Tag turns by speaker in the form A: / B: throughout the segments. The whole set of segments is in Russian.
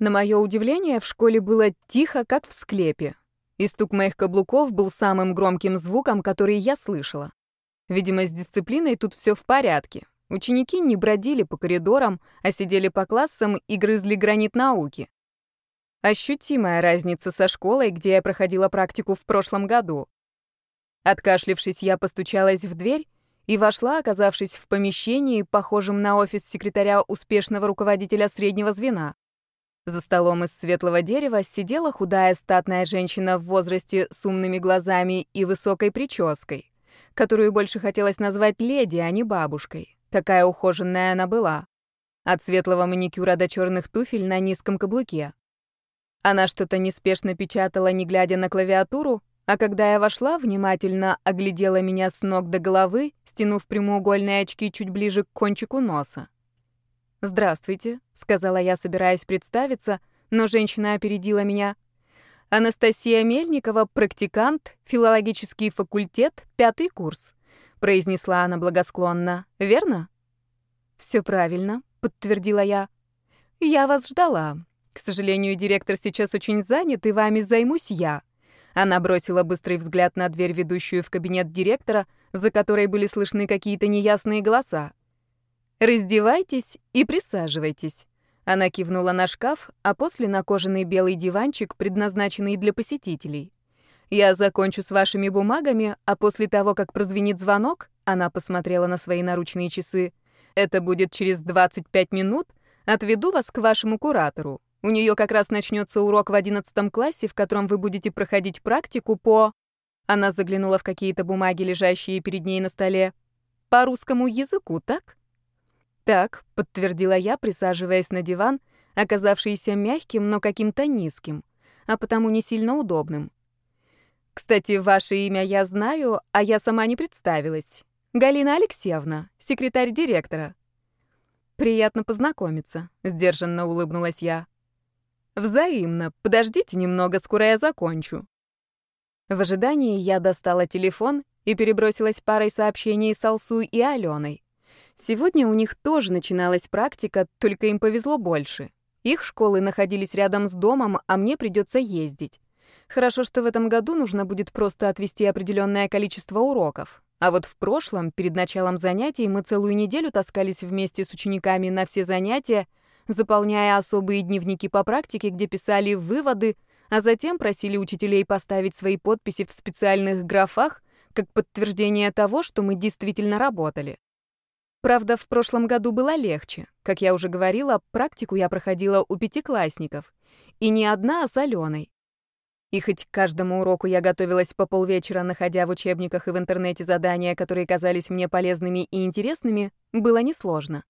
A: На мое удивление, в школе было тихо, как в склепе. И стук моих каблуков был самым громким звуком, который я слышала. Видимо, с дисциплиной тут все в порядке. Ученики не бродили по коридорам, а сидели по классам и грызли гранит науки. Ощутимая разница со школой, где я проходила практику в прошлом году. Откашлившись, я постучалась в дверь и вошла, оказавшись в помещении, похожем на офис секретаря успешного руководителя среднего звена. За столом из светлого дерева сидела худая статная женщина в возрасте с умными глазами и высокой прической, которую больше хотелось назвать леди, а не бабушкой. Такая ухоженная она была. От светлого маникюра до черных туфель на низком каблуке. Она что-то неспешно печатала, не глядя на клавиатуру, а когда я вошла, внимательно оглядела меня с ног до головы, стянув прямоугольные очки чуть ближе к кончику носа. «Здравствуйте», — сказала я, собираясь представиться, но женщина опередила меня. «Анастасия Мельникова, практикант, филологический факультет, пятый курс произнесла она благосклонно. Верно? Все правильно, подтвердила я. Я вас ждала. К сожалению, директор сейчас очень занят, и вами займусь я. Она бросила быстрый взгляд на дверь, ведущую в кабинет директора, за которой были слышны какие-то неясные голоса. «Раздевайтесь и присаживайтесь». Она кивнула на шкаф, а после на кожаный белый диванчик, предназначенный для посетителей. Я закончу с вашими бумагами, а после того, как прозвенит звонок, она посмотрела на свои наручные часы. Это будет через 25 минут. Отведу вас к вашему куратору. У нее как раз начнется урок в 11 классе, в котором вы будете проходить практику по Она заглянула в какие-то бумаги, лежащие перед ней на столе. По русскому языку, так? Так, подтвердила я, присаживаясь на диван, оказавшийся мягким, но каким-то низким, а потому не сильно удобным. Кстати, ваше имя я знаю, а я сама не представилась. Галина Алексеевна, секретарь директора. Приятно познакомиться, сдержанно улыбнулась я. Взаимно. Подождите немного, скоро я закончу. В ожидании я достала телефон и перебросилась парой сообщений с Алсу и Аленой. Сегодня у них тоже начиналась практика, только им повезло больше. Их школы находились рядом с домом, а мне придется ездить. Хорошо, что в этом году нужно будет просто отвести определенное количество уроков. А вот в прошлом, перед началом занятий, мы целую неделю таскались вместе с учениками на все занятия, заполняя особые дневники по практике, где писали выводы, а затем просили учителей поставить свои подписи в специальных графах, как подтверждение того, что мы действительно работали. Правда, в прошлом году было легче. Как я уже говорила, практику я проходила у пятиклассников. И не одна, а с Аленой. И хоть к каждому уроку я готовилась по полвечера, находя в учебниках и в интернете задания, которые казались мне полезными и интересными, было несложно.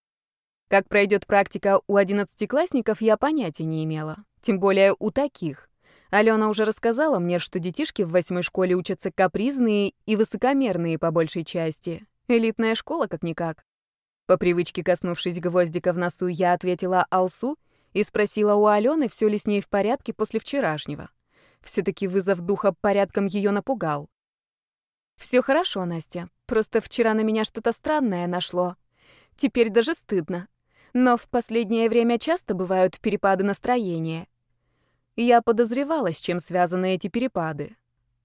A: Как пройдет практика у одиннадцатиклассников, я понятия не имела. Тем более у таких. Алена уже рассказала мне, что детишки в восьмой школе учатся капризные и высокомерные по большей части. Элитная школа как-никак. По привычке коснувшись гвоздика в носу, я ответила Алсу и спросила у Алены, все ли с ней в порядке после вчерашнего. Все-таки вызов духа порядком ее напугал. Все хорошо, Настя. Просто вчера на меня что-то странное нашло. Теперь даже стыдно. Но в последнее время часто бывают перепады настроения. Я подозревала, с чем связаны эти перепады.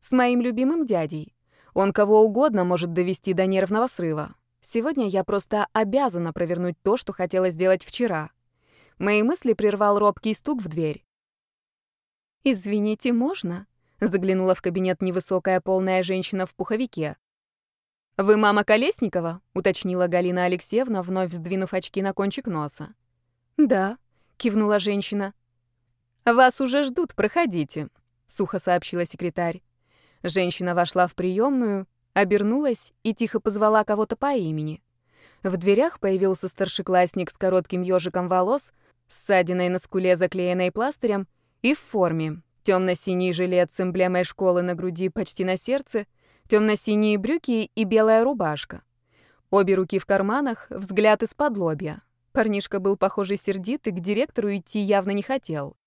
A: С моим любимым дядей. Он кого угодно может довести до нервного срыва. Сегодня я просто обязана провернуть то, что хотела сделать вчера. Мои мысли прервал робкий стук в дверь. «Извините, можно?» — заглянула в кабинет невысокая полная женщина в пуховике. «Вы мама Колесникова?» — уточнила Галина Алексеевна, вновь сдвинув очки на кончик носа. «Да», — кивнула женщина. «Вас уже ждут, проходите», — сухо сообщила секретарь. Женщина вошла в приемную, обернулась и тихо позвала кого-то по имени. В дверях появился старшеклассник с коротким ежиком волос, с ссадиной на скуле, заклеенной пластырем, и в форме. Темно-синий жилет с эмблемой школы на груди почти на сердце, темно-синие брюки и белая рубашка. Обе руки в карманах, взгляд из-под лобья. Парнишка был, похоже, сердит и к директору идти явно не хотел.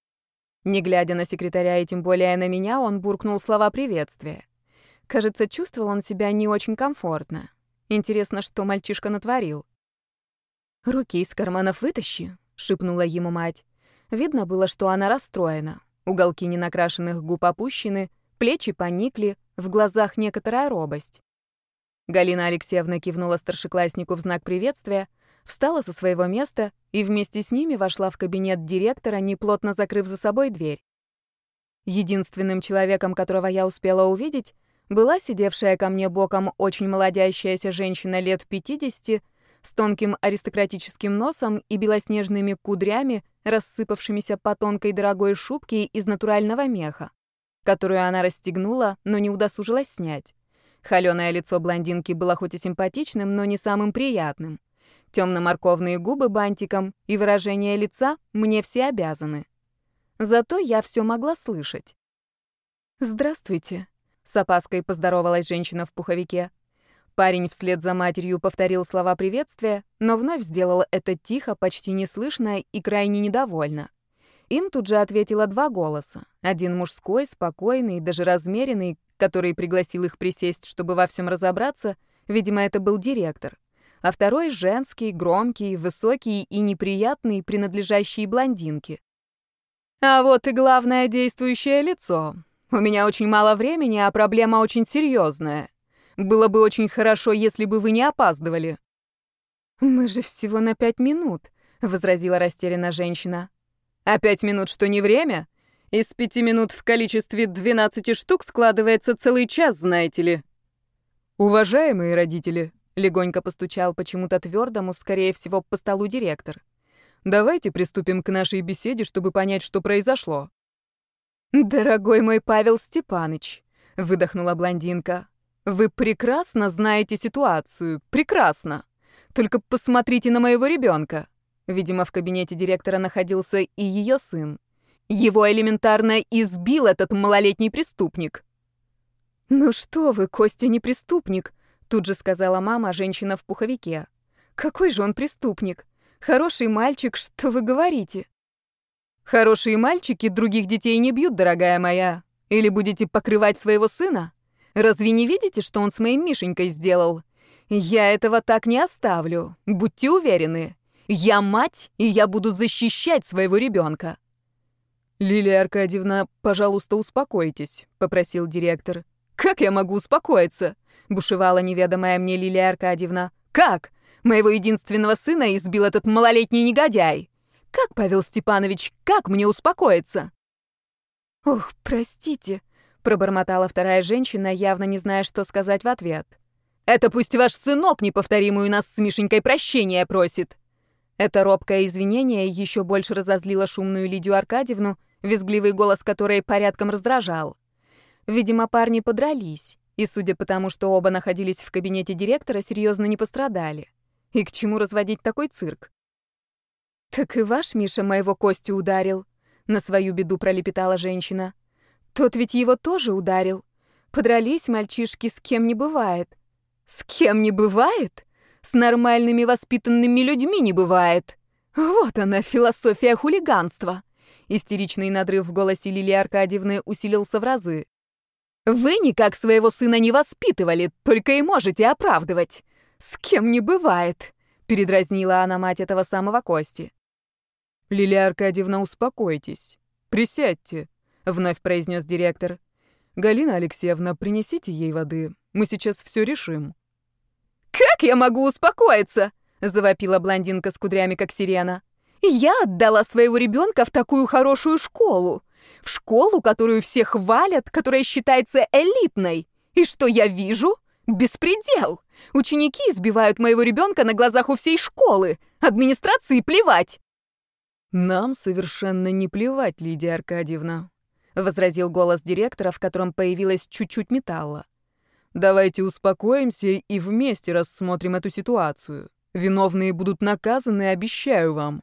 A: Не глядя на секретаря и тем более на меня, он буркнул слова приветствия. Кажется, чувствовал он себя не очень комфортно. Интересно, что мальчишка натворил. «Руки из карманов вытащи», — шепнула ему мать. Видно было, что она расстроена. Уголки ненакрашенных губ опущены, плечи поникли, в глазах некоторая робость. Галина Алексеевна кивнула старшекласснику в знак приветствия, встала со своего места и вместе с ними вошла в кабинет директора, неплотно закрыв за собой дверь. Единственным человеком, которого я успела увидеть, была сидевшая ко мне боком очень молодящаяся женщина лет 50 с тонким аристократическим носом и белоснежными кудрями, рассыпавшимися по тонкой дорогой шубке из натурального меха, которую она расстегнула, но не удосужилась снять. Холёное лицо блондинки было хоть и симпатичным, но не самым приятным. Темно-морковные губы бантиком и выражение лица мне все обязаны. Зато я все могла слышать. «Здравствуйте», — с опаской поздоровалась женщина в пуховике. Парень вслед за матерью повторил слова приветствия, но вновь сделал это тихо, почти неслышно и крайне недовольно. Им тут же ответило два голоса. Один мужской, спокойный, даже размеренный, который пригласил их присесть, чтобы во всем разобраться, видимо, это был директор. А второй — женский, громкий, высокий и неприятный, принадлежащий блондинке. А вот и главное действующее лицо. У меня очень мало времени, а проблема очень серьезная. Было бы очень хорошо, если бы вы не опаздывали. Мы же всего на пять минут, возразила растерянная женщина. А пять минут что не время? Из пяти минут в количестве двенадцати штук складывается целый час, знаете ли. Уважаемые родители, легонько постучал почему-то твердому, скорее всего, по столу директор. Давайте приступим к нашей беседе, чтобы понять, что произошло. Дорогой мой Павел Степаныч, выдохнула блондинка. Вы прекрасно знаете ситуацию, прекрасно. Только посмотрите на моего ребенка. Видимо, в кабинете директора находился и ее сын. Его элементарно избил этот малолетний преступник. «Ну что вы, Костя не преступник», — тут же сказала мама, женщина в пуховике. «Какой же он преступник? Хороший мальчик, что вы говорите?» «Хорошие мальчики других детей не бьют, дорогая моя. Или будете покрывать своего сына? Разве не видите, что он с моим Мишенькой сделал? Я этого так не оставлю, будьте уверены. Я мать, и я буду защищать своего ребенка. «Лилия Аркадьевна, пожалуйста, успокойтесь», — попросил директор. «Как я могу успокоиться?» — бушевала неведомая мне Лилия Аркадьевна. «Как? Моего единственного сына избил этот малолетний негодяй. Как, Павел Степанович, как мне успокоиться?» «Ох, простите», — пробормотала вторая женщина, явно не зная, что сказать в ответ. «Это пусть ваш сынок неповторимую нас с Мишенькой прощения просит». Это робкое извинение еще больше разозлило шумную Лидию Аркадьевну, визгливый голос которой порядком раздражал. Видимо, парни подрались, и, судя по тому, что оба находились в кабинете директора, серьезно не пострадали. И к чему разводить такой цирк? «Так и ваш Миша моего Костю ударил», — на свою беду пролепетала женщина. «Тот ведь его тоже ударил. Подрались мальчишки, с кем не бывает». «С кем не бывает? С нормальными воспитанными людьми не бывает. Вот она, философия хулиганства». Истеричный надрыв в голосе Лилии Аркадьевны усилился в разы. «Вы никак своего сына не воспитывали, только и можете оправдывать. С кем не бывает», — передразнила она мать этого самого Кости. «Лилия Аркадьевна, успокойтесь. Присядьте», — вновь произнес директор. «Галина Алексеевна, принесите ей воды. Мы сейчас все решим». «Как я могу успокоиться?» — завопила блондинка с кудрями, как сирена. Я отдала своего ребенка в такую хорошую школу. В школу, которую все хвалят, которая считается элитной. И что я вижу? Беспредел. Ученики избивают моего ребенка на глазах у всей школы. Администрации плевать. Нам совершенно не плевать, Лидия Аркадьевна, возразил голос директора, в котором появилось чуть-чуть металла. Давайте успокоимся и вместе рассмотрим эту ситуацию. Виновные будут наказаны, обещаю вам.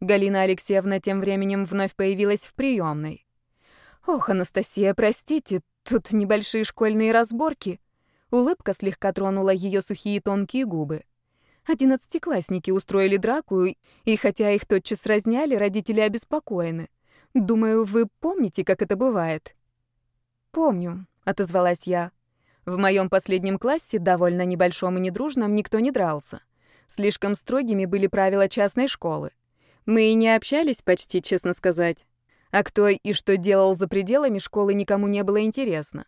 A: Галина Алексеевна тем временем вновь появилась в приемной. «Ох, Анастасия, простите, тут небольшие школьные разборки». Улыбка слегка тронула ее сухие тонкие губы. Одиннадцатиклассники устроили драку, и хотя их тотчас разняли, родители обеспокоены. Думаю, вы помните, как это бывает? «Помню», — отозвалась я. В моем последнем классе, довольно небольшом и недружном, никто не дрался. Слишком строгими были правила частной школы. Мы и не общались почти, честно сказать. А кто и что делал за пределами школы, никому не было интересно.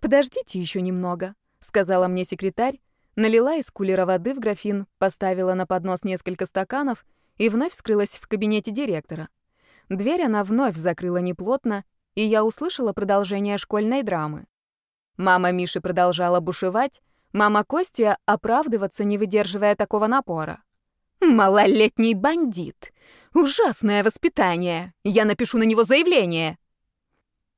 A: «Подождите еще немного», — сказала мне секретарь, налила из кулера воды в графин, поставила на поднос несколько стаканов и вновь скрылась в кабинете директора. Дверь она вновь закрыла неплотно, и я услышала продолжение школьной драмы. Мама Миши продолжала бушевать, мама Костя оправдываться, не выдерживая такого напора. «Малолетний бандит! Ужасное воспитание! Я напишу на него заявление!»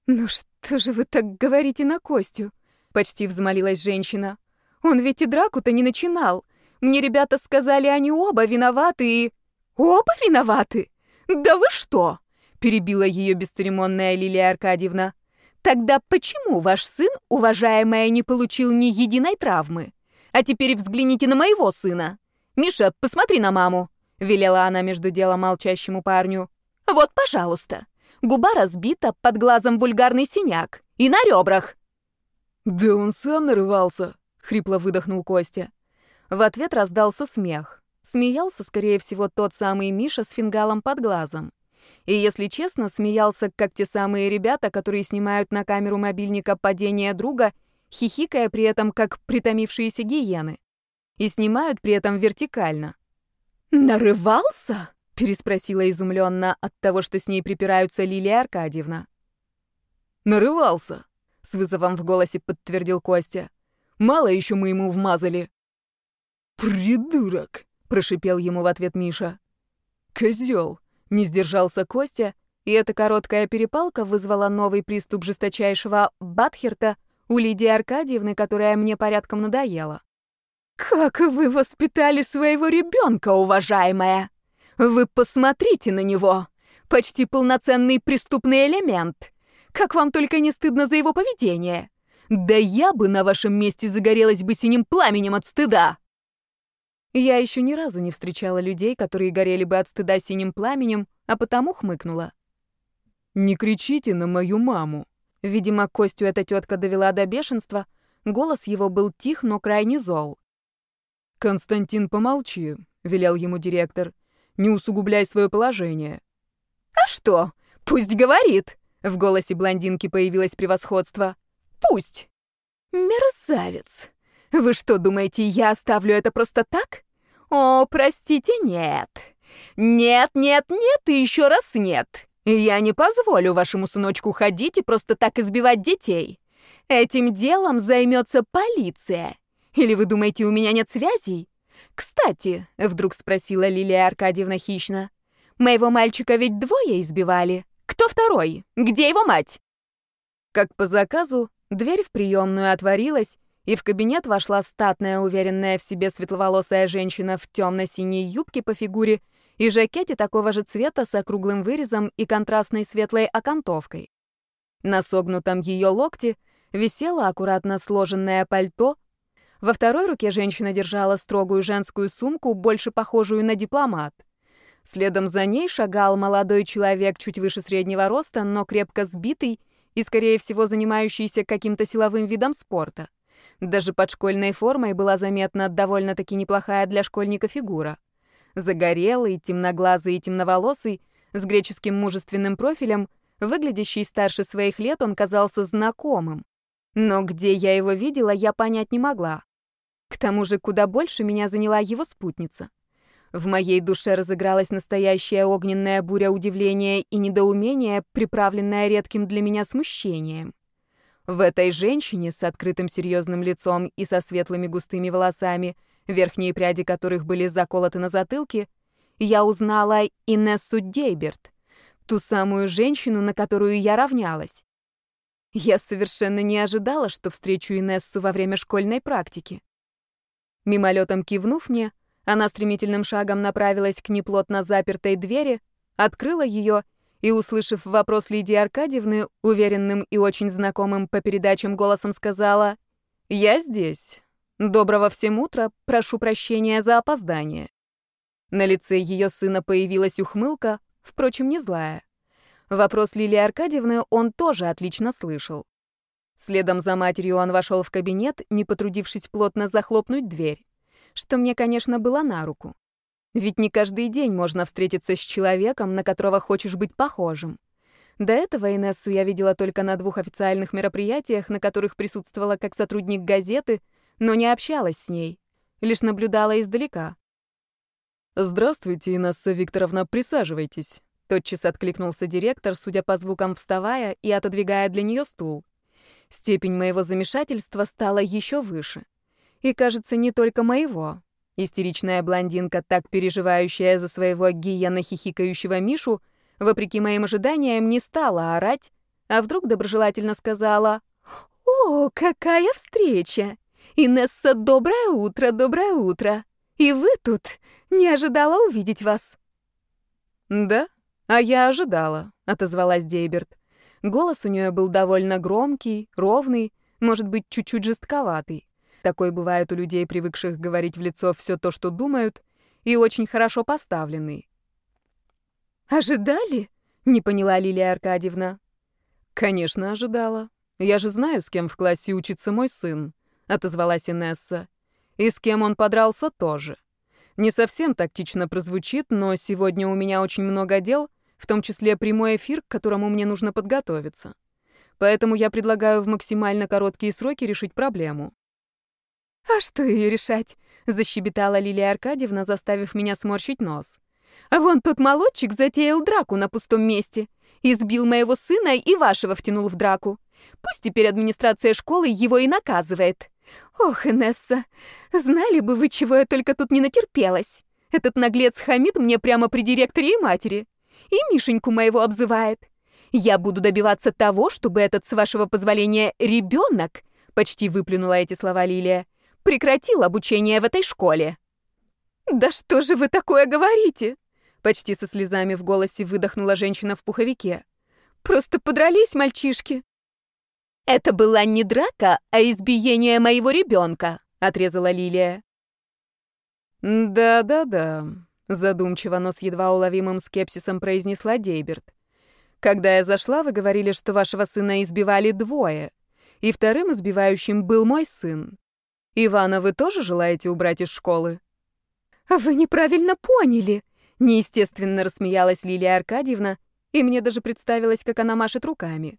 A: «Ну что же вы так говорите на Костю?» — почти взмолилась женщина. «Он ведь и драку-то не начинал. Мне ребята сказали, они оба виноваты и...» «Оба виноваты? Да вы что?» — перебила ее бесцеремонная Лилия Аркадьевна. «Тогда почему ваш сын, уважаемая, не получил ни единой травмы? А теперь взгляните на моего сына. Миша, посмотри на маму», — велела она между делом молчащему парню. «Вот, пожалуйста. Губа разбита, под глазом вульгарный синяк. И на ребрах.
B: «Да он сам нарывался», — хрипло выдохнул Костя.
A: В ответ раздался смех. Смеялся, скорее всего, тот самый Миша с фингалом под глазом. И, если честно, смеялся, как те самые ребята, которые снимают на камеру мобильника падение друга, хихикая при этом, как притомившиеся гиены. И снимают при этом вертикально.
C: «Нарывался?»
A: переспросила изумленно от того, что с ней припираются Лилия Аркадьевна.
B: Нарывался,
A: с вызовом в голосе подтвердил Костя.
B: Мало еще мы ему вмазали.
C: Придурок,
A: прошипел ему в ответ Миша.
B: Козел,
A: не сдержался Костя, и эта короткая перепалка вызвала новый приступ жесточайшего Батхерта у Лидии Аркадьевны, которая мне порядком надоела.
C: «Как вы воспитали своего ребенка, уважаемая!» Вы посмотрите на него! Почти полноценный преступный элемент! Как вам только не стыдно за его поведение! Да я бы на вашем месте загорелась бы синим пламенем от стыда!»
A: Я еще ни разу не встречала людей, которые горели бы от стыда синим пламенем, а потому хмыкнула.
B: «Не кричите на мою маму!»
A: Видимо, Костю эта тетка довела до бешенства. Голос его был тих, но крайне зол.
B: «Константин, помолчи», — велел ему директор не усугубляй свое положение».
C: «А что? Пусть говорит!» В голосе блондинки появилось превосходство. «Пусть!» «Мерзавец! Вы что, думаете, я оставлю это просто так? О, простите, нет! Нет, нет, нет и еще раз нет! Я не позволю вашему сыночку ходить и просто так избивать детей. Этим делом займется полиция. Или вы думаете, у меня нет связей? «Кстати», — вдруг спросила Лилия Аркадьевна хищно, «моего мальчика ведь двое избивали. Кто второй? Где его мать?»
A: Как по заказу, дверь в приемную отворилась, и в кабинет вошла статная, уверенная в себе светловолосая женщина в темно-синей юбке по фигуре и жакете такого же цвета с округлым вырезом и контрастной светлой окантовкой. На согнутом ее локте висело аккуратно сложенное пальто, во второй руке женщина держала строгую женскую сумку, больше похожую на дипломат. Следом за ней шагал молодой человек чуть выше среднего роста, но крепко сбитый и, скорее всего, занимающийся каким-то силовым видом спорта. Даже под школьной формой была заметна довольно-таки неплохая для школьника фигура. Загорелый, темноглазый и темноволосый, с греческим мужественным профилем, выглядящий старше своих лет, он казался знакомым. Но где я его видела, я понять не могла. К тому же куда больше меня заняла его спутница. В моей душе разыгралась настоящая огненная буря удивления и недоумения, приправленная редким для меня смущением. В этой женщине с открытым серьезным лицом и со светлыми густыми волосами, верхние пряди которых были заколоты на затылке, я узнала Инессу Дейберт, ту самую женщину, на которую я равнялась. Я совершенно не ожидала, что встречу Инессу во время школьной практики. Мимолетом кивнув мне, она стремительным шагом направилась к неплотно запертой двери, открыла ее и, услышав вопрос Лидии Аркадьевны, уверенным и очень знакомым по передачам голосом сказала «Я здесь. Доброго всем утра, прошу прощения за опоздание». На лице ее сына появилась ухмылка, впрочем, не злая. Вопрос Лилии Аркадьевны он тоже отлично слышал. Следом за матерью он вошел в кабинет, не потрудившись плотно захлопнуть дверь, что мне, конечно, было на руку. Ведь не каждый день можно встретиться с человеком, на которого хочешь быть похожим. До этого Инессу я видела только на двух официальных мероприятиях, на которых присутствовала как сотрудник газеты, но не общалась с ней, лишь наблюдала издалека.
B: «Здравствуйте, Инесса Викторовна, присаживайтесь», — тотчас откликнулся директор, судя по звукам вставая и отодвигая для нее стул. Степень моего замешательства стала еще выше. И, кажется, не только моего. Истеричная блондинка, так переживающая за своего гиена хихикающего Мишу, вопреки моим ожиданиям, не стала орать, а вдруг доброжелательно сказала «О, какая встреча! Инесса, доброе утро, доброе утро! И вы тут? Не ожидала увидеть вас!»
A: «Да, а я ожидала», — отозвалась Дейберт. Голос у нее был довольно громкий, ровный, может быть, чуть-чуть жестковатый. Такой бывает у людей, привыкших говорить в лицо все то, что думают, и очень хорошо поставленный.
C: «Ожидали?» — не поняла Лилия Аркадьевна.
B: «Конечно, ожидала. Я же знаю, с кем в классе учится мой сын», — отозвалась Инесса. «И с кем он подрался тоже. Не совсем тактично прозвучит, но сегодня у меня очень много дел, в том числе прямой эфир, к которому мне нужно подготовиться. Поэтому я предлагаю в максимально короткие сроки решить проблему.
C: «А что ее решать?» — защебетала Лилия Аркадьевна, заставив меня сморщить нос. «А вон тот молодчик затеял драку на пустом месте. Избил моего сына и вашего втянул в драку. Пусть теперь администрация школы его и наказывает. Ох, Инесса, знали бы вы, чего я только тут не натерпелась. Этот наглец хамит мне прямо при директоре и матери. И Мишеньку моего обзывает. Я буду добиваться того, чтобы этот, с вашего позволения, ребенок, почти выплюнула эти слова Лилия, прекратил обучение в этой школе. «Да что же вы такое говорите?» Почти со слезами в голосе выдохнула женщина в пуховике. «Просто подрались мальчишки». «Это была не драка, а избиение моего ребенка», — отрезала Лилия.
A: «Да-да-да», — задумчиво, но с едва уловимым скепсисом произнесла Дейберт. «Когда я зашла, вы говорили, что вашего сына избивали двое, и вторым избивающим был мой сын. Ивана вы тоже желаете убрать из школы?
C: Вы неправильно поняли, неестественно рассмеялась Лилия Аркадьевна, и мне даже представилось, как она машет руками.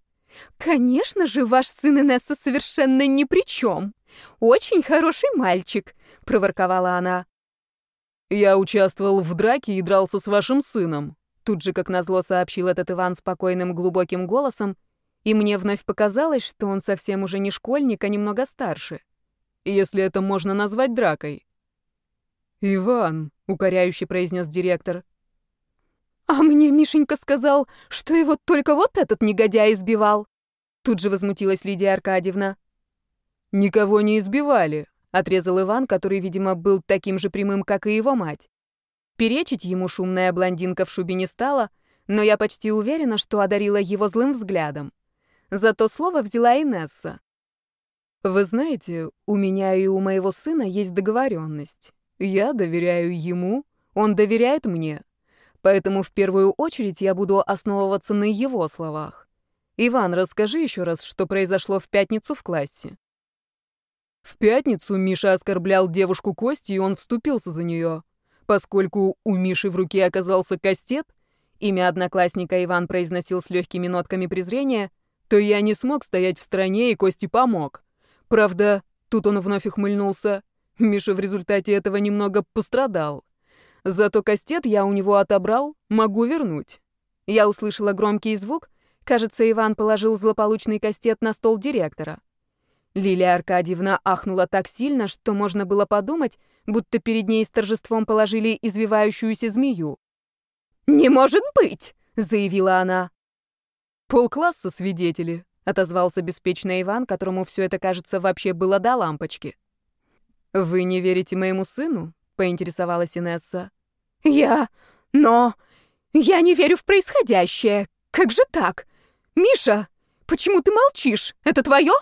C: Конечно же, ваш сын Инесса совершенно ни при чем. Очень хороший мальчик, проворковала она.
B: Я участвовал в драке и дрался с вашим сыном. Тут же, как назло, сообщил этот Иван спокойным глубоким голосом, и мне вновь показалось, что он совсем уже не школьник, а немного старше если это можно назвать дракой. «Иван», — укоряюще произнес директор.
C: «А мне Мишенька сказал, что его только вот этот негодяй избивал». Тут же возмутилась Лидия Аркадьевна.
B: «Никого не избивали», — отрезал Иван, который, видимо, был таким же прямым, как и его мать. Перечить ему шумная блондинка в шубе не стала, но я почти уверена, что одарила его злым взглядом. Зато слово взяла Инесса. Вы знаете, у меня и у моего сына есть договоренность. Я доверяю ему, он доверяет мне. Поэтому в первую очередь я буду основываться на его словах. Иван, расскажи еще раз, что произошло в пятницу в классе. В пятницу Миша оскорблял девушку Кости, и он вступился за нее. Поскольку у Миши в руке оказался кастет, имя одноклассника Иван произносил с легкими нотками презрения, то я не смог стоять в стороне, и Кости помог. Правда, тут он вновь ухмыльнулся. Миша в результате этого немного пострадал. Зато кастет я у него отобрал, могу вернуть. Я услышала громкий звук. Кажется, Иван положил злополучный кастет на стол директора. Лилия Аркадьевна ахнула так сильно, что можно было подумать, будто перед ней с торжеством положили извивающуюся змею.
C: «Не может быть!» — заявила она.
B: «Полкласса свидетели», отозвался беспечно Иван, которому все это, кажется, вообще было до лампочки. Вы не верите моему сыну? поинтересовалась Инесса.
C: Я, но я не верю в происходящее. Как же так? Миша, почему ты молчишь? Это твое?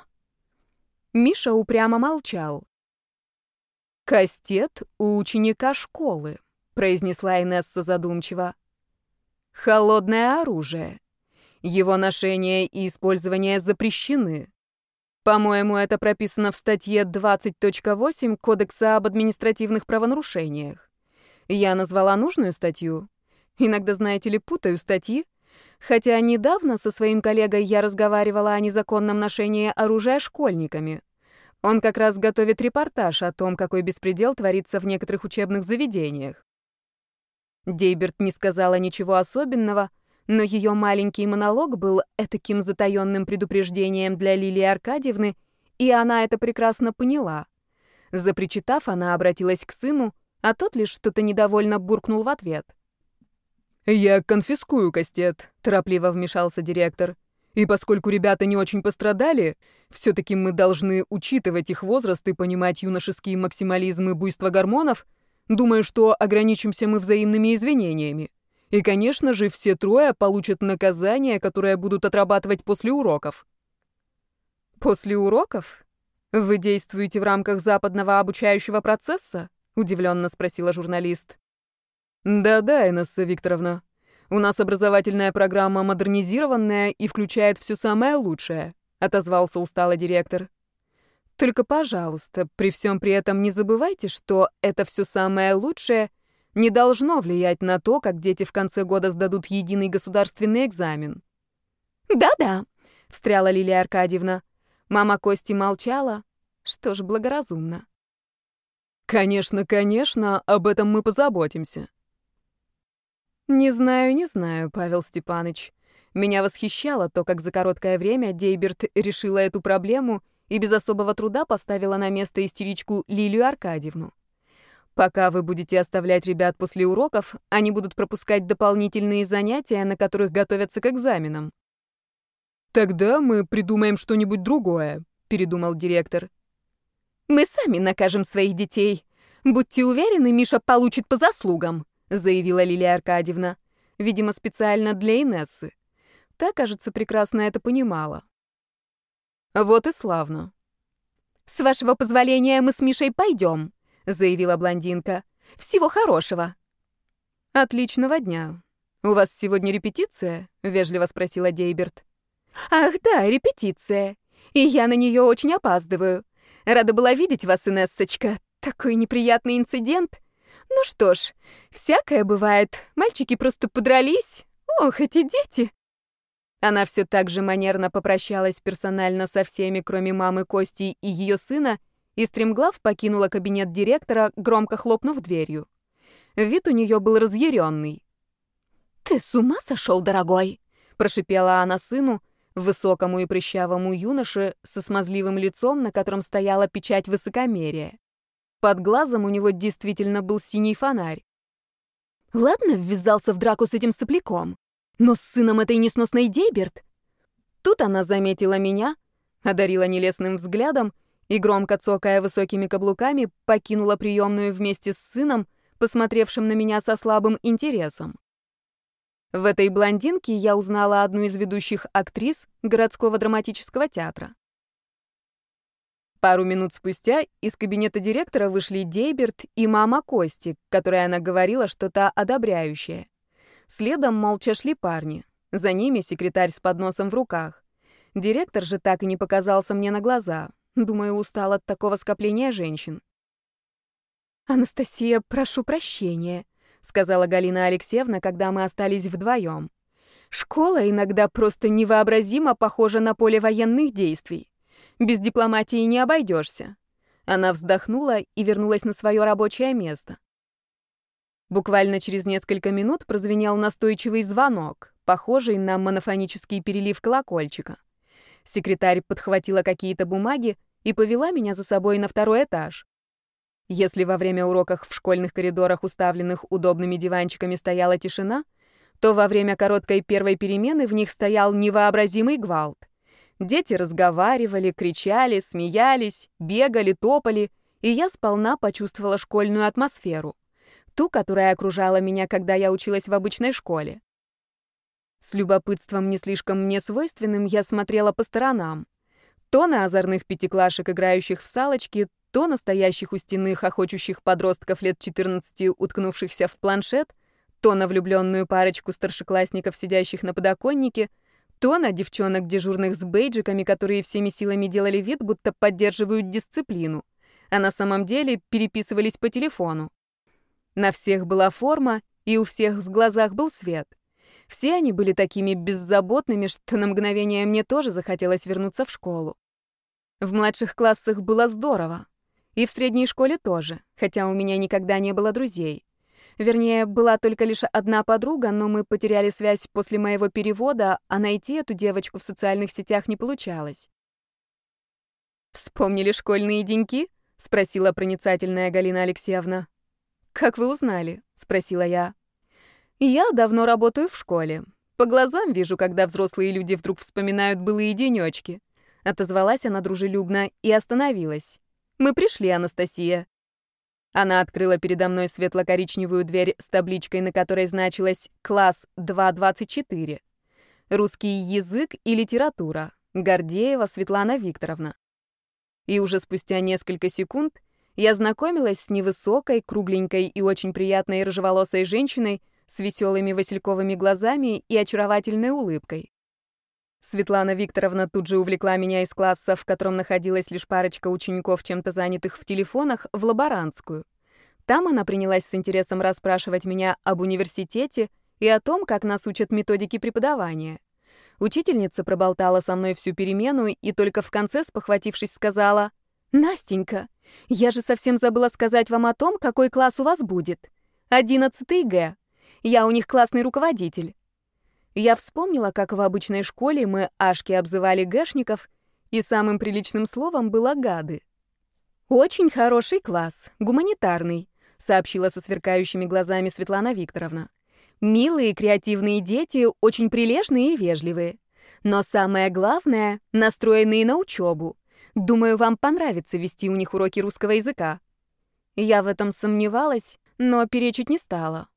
A: Миша упрямо молчал. «Кастет у ученика школы», — произнесла Инесса задумчиво. «Холодное оружие. Его ношение и использование запрещены. По-моему, это прописано в статье 20.8 Кодекса об административных правонарушениях. Я назвала нужную статью. Иногда, знаете ли, путаю статьи. Хотя недавно со своим коллегой я разговаривала о незаконном ношении оружия школьниками. Он как раз готовит репортаж о том, какой беспредел творится в некоторых учебных заведениях. Дейберт не сказала ничего особенного, но ее маленький монолог был этаким затаённым предупреждением для Лилии Аркадьевны, и она это прекрасно поняла. Запричитав, она обратилась к сыну, а тот лишь что-то недовольно буркнул в ответ.
B: «Я конфискую кастет», — торопливо вмешался директор. «И поскольку ребята не очень пострадали, все-таки мы должны учитывать их возраст и понимать юношеский максимализм и буйство гормонов, думаю, что ограничимся мы взаимными извинениями. И, конечно же, все трое получат наказание, которое будут отрабатывать после уроков».
A: «После уроков? Вы действуете в рамках западного обучающего процесса?» — удивленно спросила журналист.
B: «Да-да, Инесса Викторовна. У нас образовательная программа модернизированная и включает все самое лучшее», — отозвался устало директор.
A: «Только, пожалуйста, при всем при этом не забывайте, что это все самое лучшее не должно влиять на то, как дети в конце года сдадут единый государственный экзамен». «Да-да», — встряла Лилия Аркадьевна. Мама Кости молчала. Что ж, благоразумно.
B: «Конечно, конечно, об этом мы позаботимся»,
A: «Не знаю, не знаю, Павел Степанович. Меня восхищало то, как за короткое время Дейберт решила эту проблему и без особого труда поставила на место истеричку Лилию Аркадьевну. Пока вы будете оставлять ребят после уроков, они будут пропускать дополнительные занятия, на которых готовятся к экзаменам.
B: Тогда мы придумаем что-нибудь другое, передумал директор.
C: Мы сами накажем своих детей. Будьте уверены, Миша получит по заслугам, — заявила Лилия Аркадьевна. Видимо, специально для Инессы. Та, кажется, прекрасно это понимала.
A: «Вот и славно».
C: «С вашего позволения мы с Мишей пойдем», — заявила блондинка. «Всего хорошего».
A: «Отличного дня. У вас сегодня репетиция?» — вежливо спросила Дейберт.
C: «Ах да, репетиция. И я на нее очень опаздываю. Рада была видеть вас, Инессочка. Такой неприятный инцидент. Ну что ж, всякое бывает. Мальчики просто подрались. Ох, эти дети.
A: Она все так же манерно попрощалась персонально со всеми, кроме мамы Кости и ее сына, и стремглав покинула кабинет директора, громко хлопнув дверью. Вид у нее был разъяренный.
C: «Ты с ума сошел, дорогой?» — прошипела она сыну,
A: высокому и прыщавому юноше со смазливым лицом, на котором стояла печать высокомерия. Под глазом у него действительно был синий фонарь.
C: Ладно, ввязался в драку с этим сопляком. Но с сыном этой несносной Дейберт...
A: Тут она заметила меня, одарила нелестным взглядом и, громко цокая высокими каблуками, покинула приемную вместе с сыном, посмотревшим на меня со слабым интересом. В этой блондинке я узнала одну из ведущих актрис городского драматического театра. Пару минут спустя из кабинета директора вышли Дейберт и мама Кости, которой она говорила что-то одобряющее. Следом молча шли парни. За ними секретарь с подносом в руках. Директор же так и не показался мне на глаза. Думаю, устал от такого скопления женщин.
C: «Анастасия, прошу прощения», — сказала Галина Алексеевна, когда мы остались вдвоем. «Школа иногда просто невообразимо похожа на поле военных действий. Без дипломатии не обойдешься.
A: Она вздохнула и вернулась на свое рабочее место. Буквально через несколько минут прозвенел настойчивый звонок, похожий на монофонический перелив колокольчика. Секретарь подхватила какие-то бумаги и повела меня за собой на второй этаж. Если во время уроков в школьных коридорах, уставленных удобными диванчиками, стояла тишина, то во время короткой первой перемены в них стоял невообразимый гвалт. Дети разговаривали, кричали, смеялись, бегали, топали, и я сполна почувствовала школьную атмосферу. Ту, которая окружала меня, когда я училась в обычной школе. С любопытством, не слишком мне свойственным, я смотрела по сторонам. То на озорных пятиклашек, играющих в салочки, то настоящих у стены хохочущих подростков лет 14, уткнувшихся в планшет, то на влюбленную парочку старшеклассников, сидящих на подоконнике — то на девчонок дежурных с бейджиками, которые всеми силами делали вид, будто поддерживают дисциплину, а на самом деле переписывались по телефону. На всех была форма, и у всех в глазах был свет. Все они были такими беззаботными, что на мгновение мне тоже захотелось вернуться в школу. В младших классах было здорово. И в средней школе тоже, хотя у меня никогда не было друзей. Вернее, была только лишь одна подруга, но мы потеряли связь после моего перевода, а найти эту девочку в социальных сетях не получалось. «Вспомнили школьные деньки?» — спросила проницательная Галина Алексеевна. «Как вы узнали?» — спросила я. «Я давно работаю в школе. По глазам вижу, когда взрослые люди вдруг вспоминают былые денёчки». Отозвалась она дружелюбно и остановилась. «Мы пришли, Анастасия». Она открыла передо мной светло-коричневую дверь с табличкой, на которой значилось «Класс 224». «Русский язык и литература». Гордеева Светлана Викторовна. И уже спустя несколько секунд я знакомилась с невысокой, кругленькой и очень приятной рыжеволосой женщиной с веселыми васильковыми глазами и очаровательной улыбкой. Светлана Викторовна тут же увлекла меня из класса, в котором находилась лишь парочка учеников, чем-то занятых в телефонах, в лаборантскую. Там она принялась с интересом расспрашивать меня об университете и о том, как нас учат методики преподавания. Учительница проболтала со мной всю перемену и только в конце, спохватившись, сказала, «Настенька, я же совсем забыла сказать вам о том, какой класс у вас будет. Одиннадцатый Г. Я у них классный руководитель». Я вспомнила, как в обычной школе мы ашки обзывали гэшников, и самым приличным словом было гады. «Очень хороший класс, гуманитарный», — сообщила со сверкающими глазами Светлана Викторовна. Милые, креативные дети, очень прилежные и вежливые. Но самое главное — настроенные на учебу. Думаю, вам понравится вести у них уроки русского языка. Я в этом сомневалась, но перечить не стала.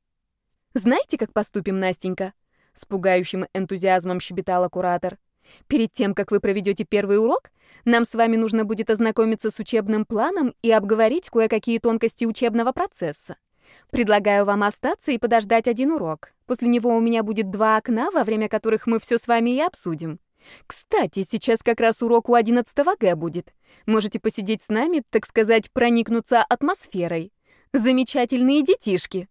A: «Знаете, как поступим, Настенька?» С пугающим энтузиазмом щебетала куратор. «Перед тем, как вы проведете первый урок, нам с вами нужно будет ознакомиться с учебным планом и обговорить кое-какие тонкости учебного процесса. Предлагаю вам остаться и подождать один урок. После него у меня будет два окна, во время которых мы все с вами и обсудим. Кстати, сейчас как раз урок у 11 Г будет. Можете посидеть с нами, так сказать, проникнуться атмосферой. Замечательные детишки.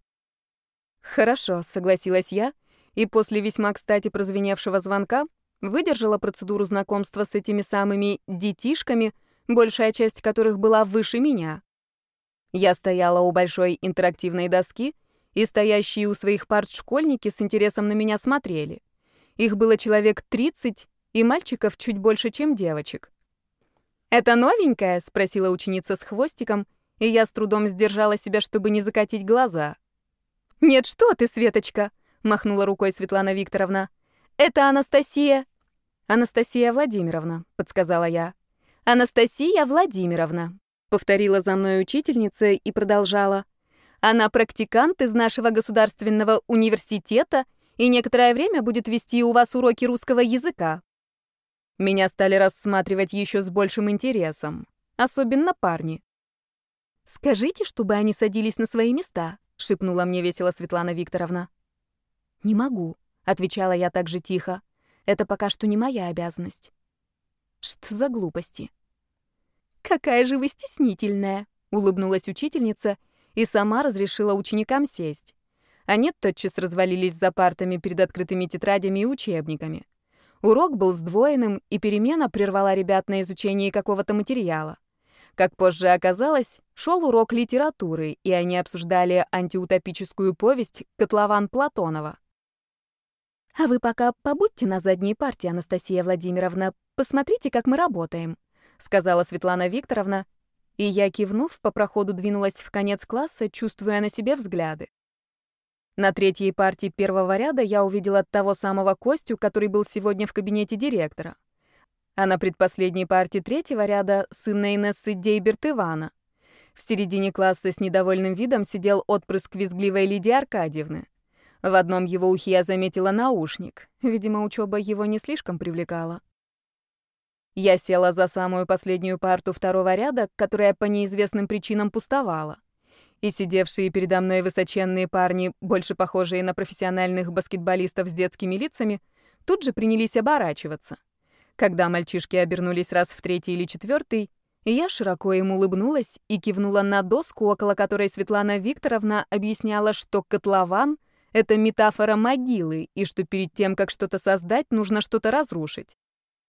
A: Хорошо, согласилась я, и после весьма кстати прозвеневшего звонка выдержала процедуру знакомства с этими самыми детишками, большая часть которых была выше меня. Я стояла у большой интерактивной доски, и стоящие у своих парт школьники с интересом на меня смотрели. Их было человек 30, и мальчиков чуть больше, чем девочек. «Это новенькая?» — спросила ученица с хвостиком, и я с трудом сдержала себя, чтобы не закатить глаза. «Нет, что ты, Светочка!» — махнула рукой Светлана Викторовна. «Это Анастасия...» «Анастасия Владимировна», — подсказала я. «Анастасия Владимировна», Повторила за мной учительница и продолжала. Она практикант из нашего государственного университета и некоторое время будет вести у вас уроки русского языка. Меня стали рассматривать еще с большим интересом, особенно парни. «Скажите, чтобы они садились на свои места», — шепнула мне весело Светлана Викторовна. «Не могу», — отвечала я так же тихо. «Это пока что не моя обязанность». «Что за глупости?» «Какая же вы стеснительная!» — улыбнулась учительница и сама разрешила ученикам сесть. Они тотчас развалились за партами перед открытыми тетрадями и учебниками. Урок был сдвоенным, и перемена прервала ребят на изучении какого-то материала. Как позже оказалось, шел урок литературы, и они обсуждали антиутопическую повесть «Котлован Платонова». «А вы пока побудьте на задней партии, Анастасия Владимировна. Посмотрите, как мы работаем», — сказала Светлана Викторовна, и я, кивнув, по проходу двинулась в конец класса, чувствуя на себе взгляды. На третьей партии первого ряда я увидела того самого Костю, который был сегодня в кабинете директора. А на предпоследней партии третьего ряда — сына Инессы Дейберт Ивана. В середине класса с недовольным видом сидел отпрыск визгливой Лидии Аркадьевны. В одном его ухе я заметила наушник. Видимо, учеба его не слишком привлекала. Я села за самую последнюю парту второго ряда, которая по неизвестным причинам пустовала. И сидевшие передо мной высоченные парни, больше похожие на профессиональных баскетболистов с детскими лицами, тут же принялись оборачиваться. Когда мальчишки обернулись раз в третий или четвертый, Я широко им улыбнулась и кивнула на доску, около которой Светлана Викторовна объясняла, что котлован — это метафора могилы, и что перед тем, как что-то создать, нужно что-то разрушить.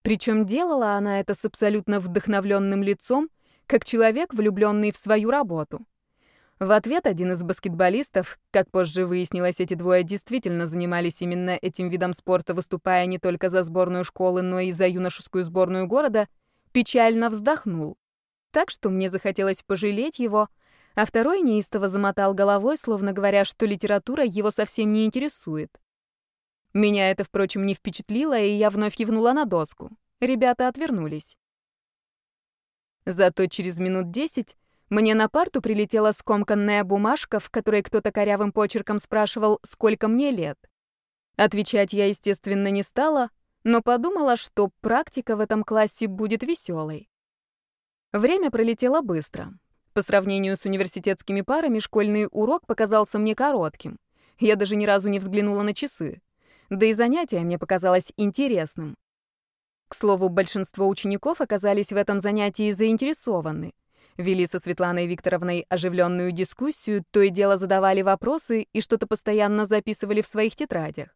A: Причем делала она это с абсолютно вдохновленным лицом, как человек, влюбленный в свою работу. В ответ один из баскетболистов, как позже выяснилось, эти двое действительно занимались именно этим видом спорта, выступая не только за сборную школы, но и за юношескую сборную города, печально вздохнул так что мне захотелось пожалеть его, а второй неистово замотал головой, словно говоря, что литература его совсем не интересует. Меня это, впрочем, не впечатлило, и я вновь кивнула на доску. Ребята отвернулись. Зато через минут десять мне на парту прилетела скомканная бумажка, в которой кто-то корявым почерком спрашивал, сколько мне лет. Отвечать я, естественно, не стала, но подумала, что практика в этом классе будет веселой. Время пролетело быстро. По сравнению с университетскими парами, школьный урок показался мне коротким. Я даже ни разу не взглянула на часы. Да и занятие мне показалось интересным. К слову, большинство учеников оказались в этом занятии заинтересованы. Вели со Светланой Викторовной оживленную дискуссию, то и дело задавали вопросы и что-то постоянно записывали в своих тетрадях.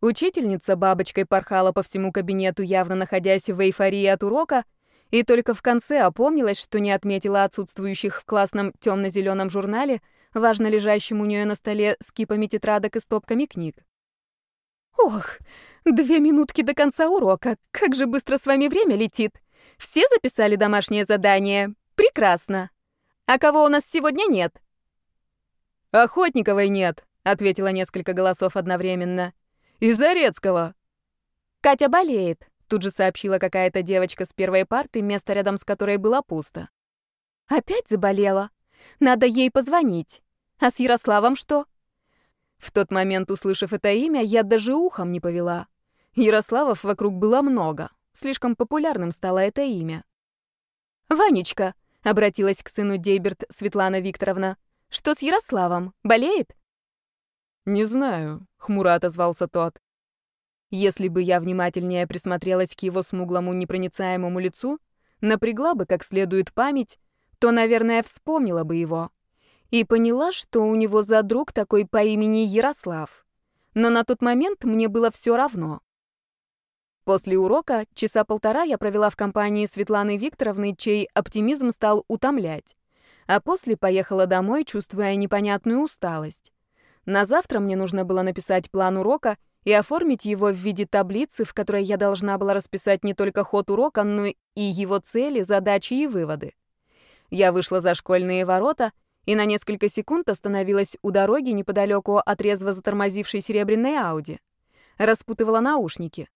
A: Учительница бабочкой порхала по всему кабинету, явно находясь в эйфории от урока — и только в конце опомнилась, что не отметила отсутствующих в классном темно-зеленом журнале, важно лежащем у нее на столе с кипами тетрадок и стопками книг. «Ох, две минутки до конца урока. Как же быстро с вами время летит. Все записали домашнее задание? Прекрасно. А кого у нас сегодня нет?»
B: «Охотниковой нет», — ответило несколько голосов одновременно. «И Зарецкого».
A: «Катя болеет», Тут же сообщила какая-то девочка с первой парты, место рядом с которой было пусто. Опять заболела. Надо ей позвонить. А с Ярославом что? В тот момент, услышав это имя, я даже ухом не повела. Ярославов вокруг было много. Слишком популярным стало это имя. «Ванечка», — обратилась к сыну Дейберт Светлана Викторовна, — «что с Ярославом? Болеет?»
B: «Не знаю», — хмуро отозвался тот. Если бы я внимательнее присмотрелась к его смуглому непроницаемому лицу, напрягла бы как следует память, то, наверное, вспомнила бы его. И поняла, что у него за друг такой по имени Ярослав. Но на тот момент мне было все равно. После урока часа полтора я провела в компании Светланы Викторовны, чей оптимизм стал утомлять. А после поехала домой, чувствуя непонятную усталость. На завтра мне нужно было написать план урока — и оформить его в виде таблицы, в которой я должна была расписать не только ход урока, но и его цели, задачи и выводы. Я вышла за школьные ворота и на несколько секунд остановилась у дороги неподалеку от резво затормозившей серебряной Ауди. Распутывала наушники.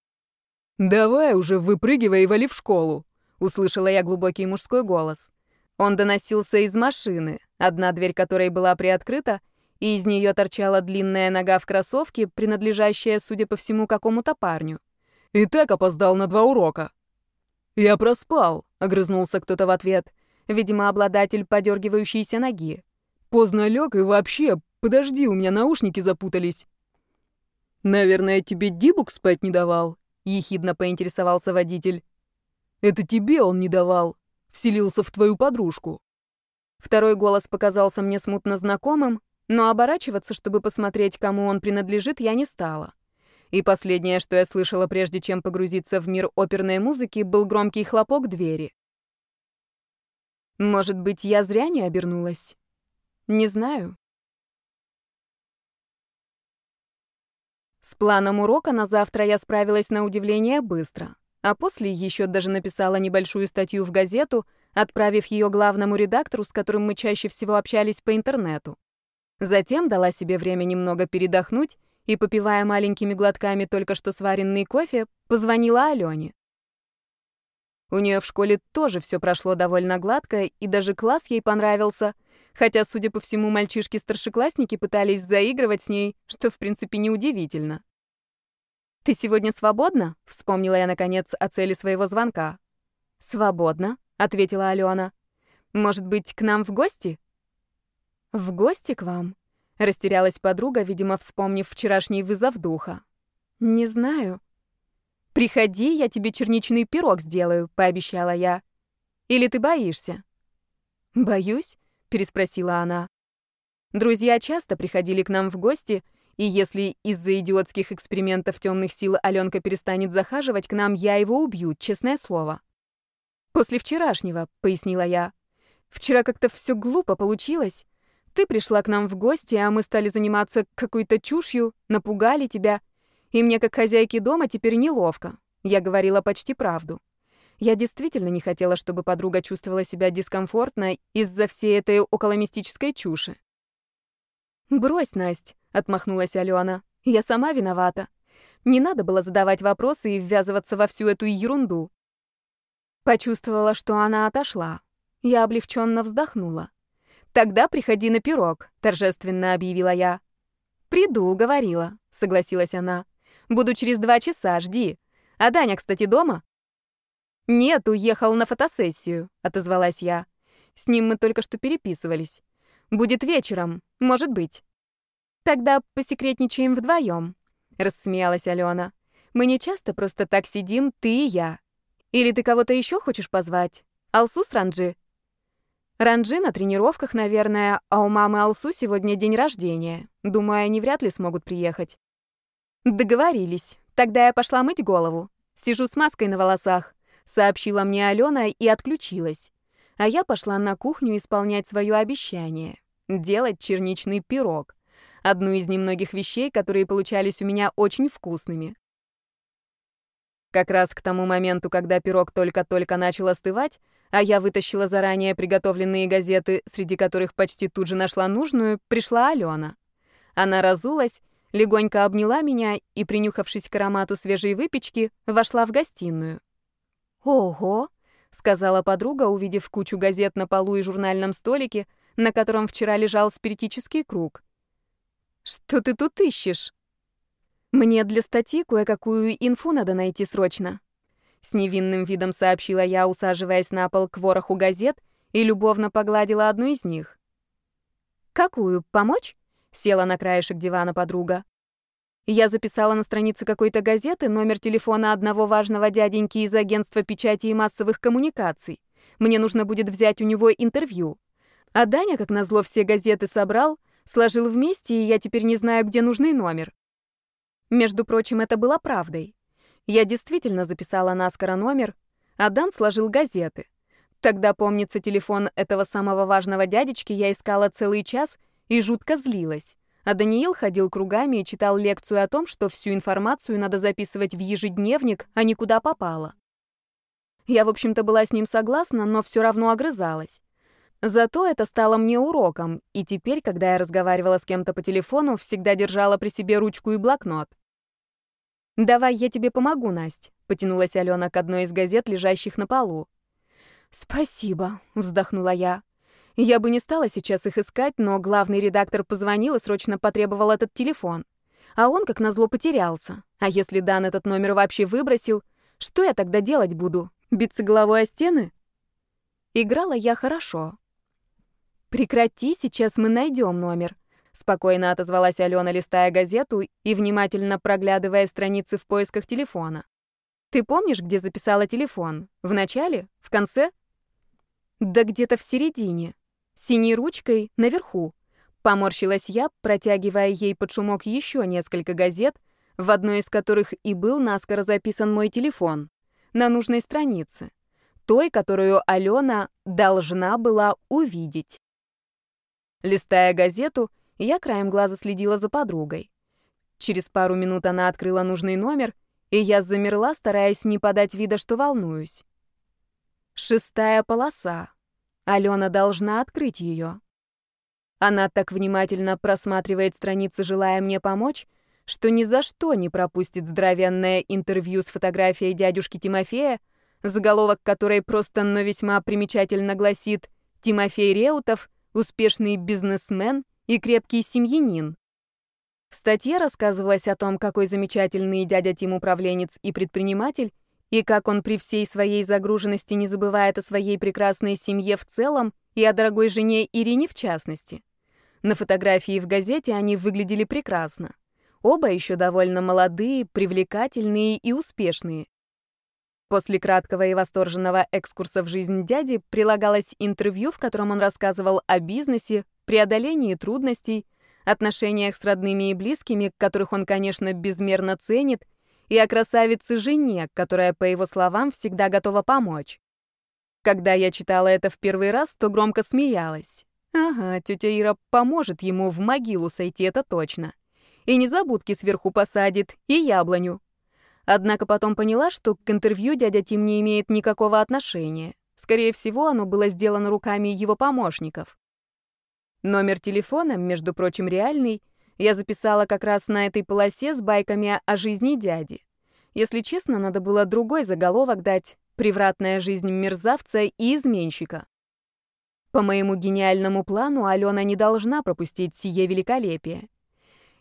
B: «Давай уже выпрыгивай и вали в школу», — услышала я глубокий мужской голос. Он доносился из машины, одна дверь которой была приоткрыта, и из нее торчала длинная нога в кроссовке, принадлежащая, судя по всему, какому-то парню.
D: «И так опоздал на два урока».
B: «Я проспал», — огрызнулся кто-то в ответ. Видимо, обладатель подергивающейся ноги.
D: «Поздно лег и вообще, подожди, у меня наушники запутались».
B: «Наверное, тебе Дибук спать не давал?» — ехидно поинтересовался водитель.
D: «Это тебе он не давал. Вселился в твою подружку».
B: Второй голос показался мне смутно знакомым, но оборачиваться, чтобы посмотреть, кому он принадлежит, я не стала. И последнее, что я слышала, прежде чем погрузиться в мир оперной музыки, был громкий хлопок двери. Может быть, я зря не обернулась? Не знаю. С планом урока на завтра я справилась на удивление быстро, а после еще даже написала небольшую статью в газету, отправив ее главному редактору, с которым мы чаще всего общались по интернету. Затем дала себе время немного передохнуть и, попивая маленькими глотками только что сваренный кофе, позвонила Алёне. У нее в школе тоже все прошло довольно гладко, и даже класс ей понравился, хотя, судя по всему, мальчишки-старшеклассники пытались заигрывать с ней, что, в принципе, неудивительно. «Ты сегодня свободна?» — вспомнила я, наконец, о цели своего звонка. «Свободна», — ответила Алена. «Может быть, к нам в гости?» «В гости к вам?» — растерялась подруга, видимо, вспомнив вчерашний вызов духа. «Не знаю». «Приходи, я тебе черничный пирог сделаю», — пообещала я.
A: Или ты боишься?»
B: «Боюсь?» — переспросила она. Друзья часто приходили к нам в гости, и если из-за идиотских экспериментов темных сил Аленка перестанет захаживать к нам, я его убью, честное слово. «После вчерашнего», — пояснила я. «Вчера как-то все глупо получилось. Ты пришла к нам в гости, а мы стали заниматься какой-то чушью, напугали тебя. И мне, как хозяйке дома, теперь неловко. Я говорила почти правду. Я действительно не хотела, чтобы подруга чувствовала себя дискомфортно из-за всей этой околомистической чуши. «Брось, Насть», — отмахнулась Алена. «Я сама виновата. Не надо было задавать вопросы и ввязываться во всю эту ерунду». Почувствовала, что она отошла. Я облегченно вздохнула. «Тогда приходи на пирог», — торжественно объявила я. «Приду», — говорила, — согласилась она. «Буду через два часа, жди. А Даня, кстати, дома?» «Нет, уехал на фотосессию», — отозвалась я. «С ним мы только что переписывались. Будет вечером, может быть». «Тогда посекретничаем вдвоем», — рассмеялась Алена. «Мы не часто просто так сидим, ты и я. Или ты кого-то еще хочешь позвать? Алсу с Ранджи?» Ранджи на тренировках, наверное, а у мамы Алсу сегодня день рождения. Думаю, они вряд ли смогут приехать. Договорились. Тогда я пошла мыть голову. Сижу с маской на волосах, сообщила мне Алена и отключилась. А я пошла на кухню исполнять свое обещание делать черничный пирог. Одну из немногих вещей, которые получались у меня очень вкусными. Как раз к тому моменту, когда пирог только-только начал остывать, а я вытащила заранее приготовленные газеты, среди которых почти тут же нашла нужную, пришла Алена. Она разулась, легонько обняла меня и, принюхавшись к аромату свежей выпечки, вошла в гостиную. «Ого!» — сказала подруга, увидев кучу газет на полу и журнальном столике, на котором вчера лежал спиритический круг. «Что ты тут ищешь?» «Мне для статьи кое-какую инфу надо найти срочно», — с невинным видом сообщила я, усаживаясь на пол к вороху газет и любовно погладила одну из них. «Какую? Помочь?» — села на краешек дивана подруга. Я записала на странице какой-то газеты номер телефона одного важного дяденьки из агентства печати и массовых коммуникаций. Мне нужно будет взять у него интервью. А Даня, как назло, все газеты собрал, сложил вместе, и я теперь не знаю, где нужный номер. Между прочим, это было правдой. Я действительно записала наскоро номер, а Дан сложил газеты. Тогда, помнится, телефон этого самого важного дядечки я искала целый час и жутко злилась. А Даниил ходил кругами и читал лекцию о том, что всю информацию надо записывать в ежедневник, а не куда попало. Я, в общем-то, была с ним согласна, но все равно огрызалась. Зато это стало мне уроком, и теперь, когда я разговаривала с кем-то по телефону, всегда держала при себе ручку и блокнот. «Давай я тебе помогу, Насть», — потянулась Алена к одной из газет, лежащих на полу. «Спасибо», — вздохнула я. Я бы не стала сейчас их искать, но главный редактор позвонил и срочно потребовал этот телефон. А он, как назло, потерялся. А если Дан этот номер вообще выбросил, что я тогда делать буду? Биться головой о стены? Играла я хорошо. «Прекрати, сейчас мы найдем номер», — спокойно отозвалась Алена, листая газету и внимательно проглядывая страницы в поисках телефона. «Ты помнишь, где записала телефон? В начале? В конце?» «Да где-то в середине. Синей ручкой наверху». Поморщилась я, протягивая ей под шумок еще несколько газет, в одной из которых и был наскоро записан мой телефон, на нужной странице, той, которую Алена должна была увидеть. Листая газету, я краем глаза следила за подругой. Через пару минут она открыла нужный номер, и я замерла, стараясь не подать вида, что волнуюсь. Шестая полоса. Алена должна открыть ее. Она так внимательно просматривает страницы, желая мне помочь, что ни за что не пропустит здоровенное интервью с фотографией дядюшки Тимофея, заголовок которой просто, но весьма примечательно гласит «Тимофей Реутов успешный бизнесмен и крепкий семьянин. В статье рассказывалось о том, какой замечательный дядя Тим управленец и предприниматель, и как он при всей своей загруженности не забывает о своей прекрасной семье в целом и о дорогой жене Ирине в частности. На фотографии в газете они выглядели прекрасно. Оба еще довольно молодые, привлекательные и успешные.
A: После краткого и восторженного экскурса в жизнь дяди прилагалось интервью, в котором он рассказывал о бизнесе, преодолении трудностей, отношениях с родными и близкими, которых он, конечно, безмерно ценит, и о красавице-жене, которая, по его словам, всегда готова помочь. Когда я читала это в первый раз, то громко смеялась. Ага, тетя Ира поможет ему в могилу сойти, это точно. И незабудки сверху посадит, и яблоню. Однако потом поняла, что к интервью дядя Тим не имеет никакого отношения. Скорее всего, оно было сделано руками его помощников. Номер телефона, между прочим, реальный, я записала как раз на этой полосе с байками о жизни дяди. Если честно, надо было другой заголовок дать «Привратная жизнь мерзавца и изменщика». По моему гениальному плану Алена не должна пропустить сие великолепие.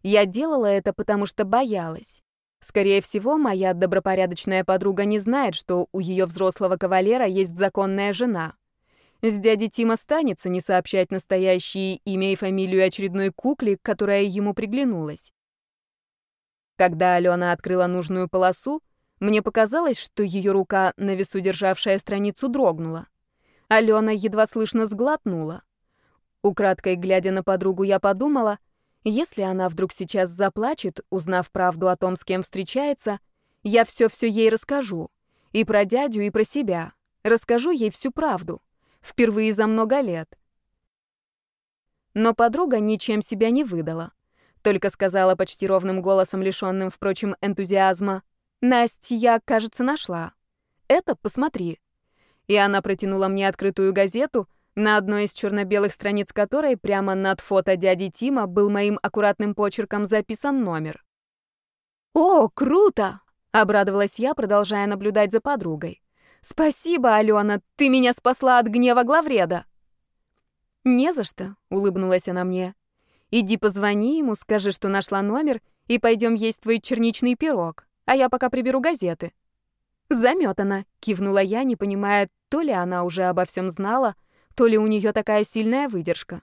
A: Я делала это, потому что боялась. Скорее всего, моя добропорядочная подруга не знает, что у ее взрослого кавалера есть законная жена. С дядей Тим останется не сообщать настоящее имя и фамилию очередной кукле, которая ему приглянулась. Когда Алена открыла нужную полосу, мне показалось, что ее рука, на весу державшая страницу, дрогнула. Алена едва слышно сглотнула. Украдкой глядя на подругу, я подумала, если она вдруг сейчас заплачет, узнав правду о том, с кем встречается, я все-все ей расскажу. И про дядю, и про себя. Расскажу ей всю правду. Впервые за много лет. Но подруга ничем себя не выдала. Только сказала почти ровным голосом, лишенным, впрочем, энтузиазма. «Настя, я, кажется, нашла. Это посмотри». И она протянула мне открытую газету, на одной из черно-белых страниц которой прямо над фото дяди Тима был моим аккуратным почерком записан номер. «О, круто!» — обрадовалась я, продолжая наблюдать за подругой. «Спасибо, Алена, ты меня спасла от гнева главреда». «Не за что», — улыбнулась она мне. «Иди позвони ему, скажи, что нашла номер, и пойдем есть твой черничный пирог, а я пока приберу газеты». «Заметана», — кивнула я, не понимая, то ли она уже обо всем знала, то ли у нее такая сильная выдержка.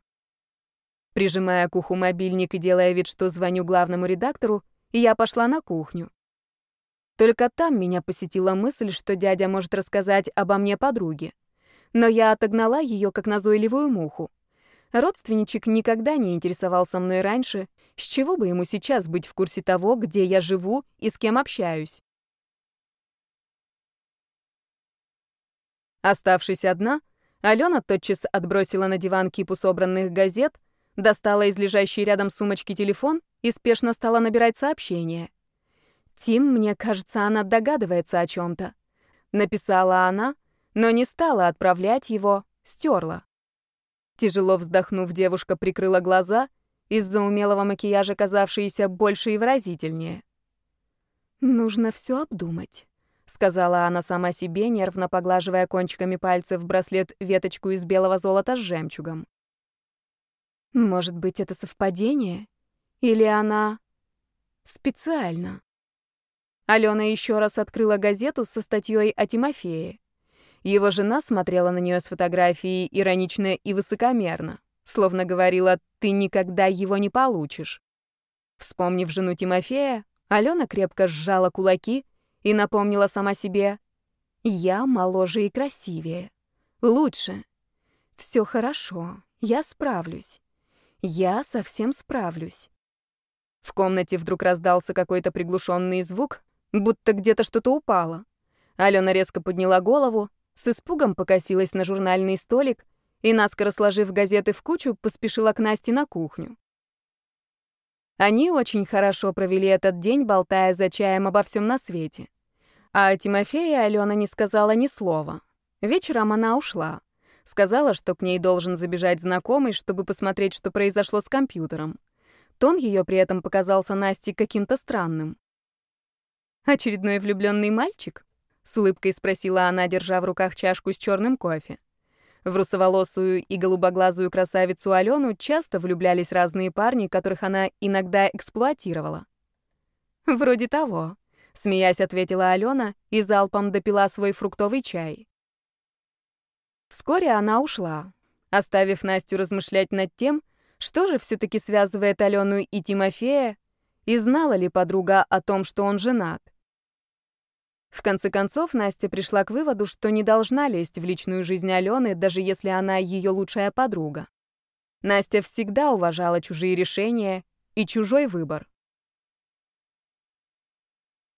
A: Прижимая к уху мобильник и делая вид, что звоню главному редактору, я пошла на кухню. Только там меня посетила мысль, что дядя может рассказать обо мне подруге. Но я отогнала ее как назойливую муху. Родственничек никогда не интересовался мной раньше, с чего бы ему сейчас быть в курсе того, где я живу и с кем общаюсь. Оставшись одна, Алена тотчас отбросила на диван кипу собранных газет, достала из лежащей рядом сумочки телефон и спешно стала набирать сообщение — Тим, мне кажется, она догадывается о чем-то. Написала она, но не стала отправлять его, стерла. Тяжело вздохнув, девушка прикрыла глаза, из-за умелого макияжа казавшиеся больше и выразительнее. «Нужно все обдумать», — сказала она сама себе, нервно поглаживая кончиками пальцев браслет веточку из белого золота с жемчугом. «Может быть, это совпадение? Или она специально?» Алена еще раз открыла газету со статьей о Тимофее. Его жена смотрела на нее с фотографией иронично и высокомерно, словно говорила «ты никогда его не получишь». Вспомнив жену Тимофея, Алена крепко сжала кулаки и напомнила сама себе «Я моложе и красивее. Лучше. Все хорошо. Я справлюсь. Я совсем справлюсь». В комнате вдруг раздался какой-то приглушенный звук, будто где-то что-то упало. Алена резко подняла голову, с испугом покосилась на журнальный столик и, наскоро сложив газеты в кучу, поспешила к Насте на кухню. Они очень хорошо провели этот день, болтая за чаем обо всем на свете. А о Тимофее Алена не сказала ни слова. Вечером она ушла. Сказала, что к ней должен забежать знакомый, чтобы посмотреть, что произошло с компьютером. Тон ее при этом показался Насте каким-то странным. Очередной влюбленный мальчик? С улыбкой спросила она, держа в руках чашку с черным кофе. В русоволосую и голубоглазую красавицу Алену часто влюблялись разные парни, которых она иногда эксплуатировала. «Вроде того», — смеясь ответила Алена и залпом допила свой фруктовый чай. Вскоре она ушла, оставив Настю размышлять над тем, что же все таки связывает Алену и Тимофея, и знала ли подруга о том, что он женат. В конце концов, Настя пришла к выводу, что не должна лезть в личную жизнь Алены, даже если она ее лучшая подруга. Настя всегда уважала чужие решения и чужой выбор.